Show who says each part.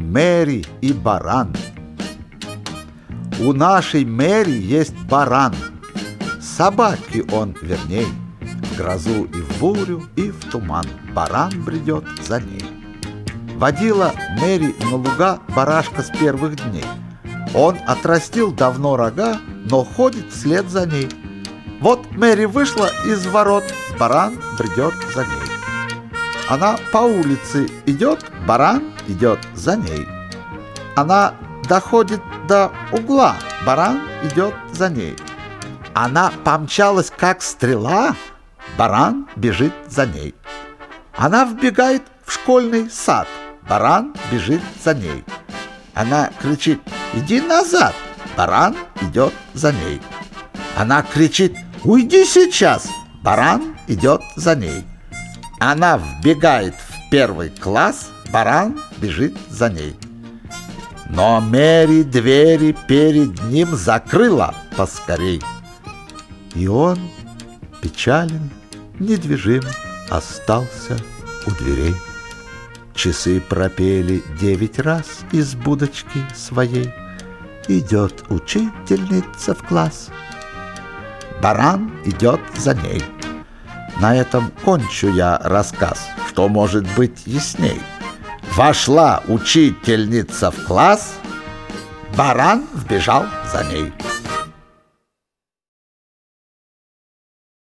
Speaker 1: Мэри и баран. У нашей Мэри есть баран. Собаки он верней. В грозу и в бурю, и в туман Баран бредет за ней. Водила Мэри на луга барашка с первых дней. Он отрастил давно рога, но ходит вслед за ней. Вот Мэри вышла из ворот, баран бредет за ней. Она по улице идет, баран идет за ней. Она доходит до угла, баран идет за ней. Она помчалась, как стрела, баран бежит за ней. Она вбегает в школьный сад, баран бежит за ней. Она кричит «Иди назад!» Баран идет за ней. Она кричит «Уйди сейчас!» Баран идет за ней. Она вбегает в первый класс, баран бежит за ней. Но Мэри двери перед ним закрыла поскорей. И он, печален, недвижим, остался у дверей. Часы пропели девять раз из будочки своей. Идет учительница в класс. Баран идет за ней. На этом кончу я рассказ, что может быть ясней. Вошла учительница в класс, баран вбежал за ней.